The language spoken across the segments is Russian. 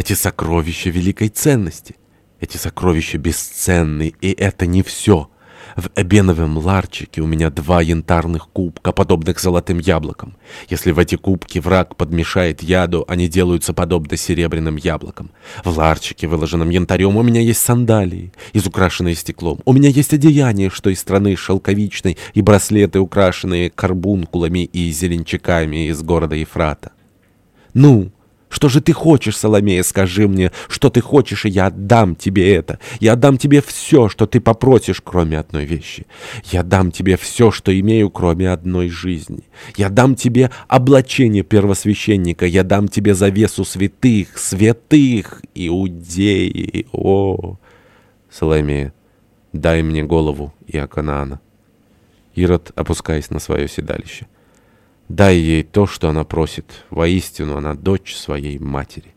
Эти сокровища великой ценности. Эти сокровища бесценны, и это не все. В эбеновом ларчике у меня два янтарных кубка, подобных золотым яблокам. Если в эти кубки враг подмешает яду, они делаются подобны серебряным яблокам. В ларчике, выложенном янтарем, у меня есть сандалии, изукрашенные стеклом. У меня есть одеяние, что из страны шелковичной, и браслеты, украшенные карбункулами и зеленчаками из города Ефрата. Ну... Что же ты хочешь, Соломея, скажи мне, что ты хочешь, и я отдам тебе это. Я отдам тебе все, что ты попросишь, кроме одной вещи. Я дам тебе все, что имею, кроме одной жизни. Я дам тебе облачение первосвященника, я дам тебе завесу святых, святых, иудеи. О, Соломея, дай мне голову Иоканаана. Ирод, опускаясь на свое седалище. Дай ей то, что она просит. Воистину, она дочь своей матери.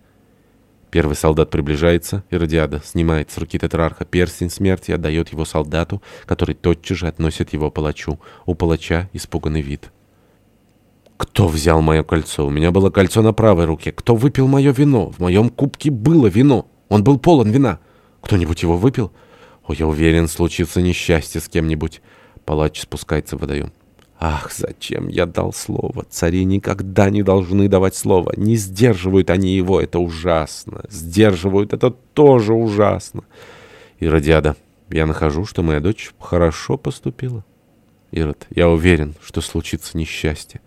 Первый солдат приближается, и Радиада снимает с руки тетрарха перстень смерти и отдает его солдату, который тотчас же относит его палачу. У палача испуганный вид. «Кто взял мое кольцо? У меня было кольцо на правой руке. Кто выпил мое вино? В моем кубке было вино. Он был полон вина. Кто-нибудь его выпил? О, я уверен, случится несчастье с кем-нибудь». Палач спускается в водоем. Ах, зачем я дал слово? Цари никогда не должны давать слово. Не сдерживают они его, это ужасно. Сдерживают, это тоже ужасно. Иродиада, я нахожу, что моя дочь хорошо поступила. Ирод, я уверен, что случится несчастье.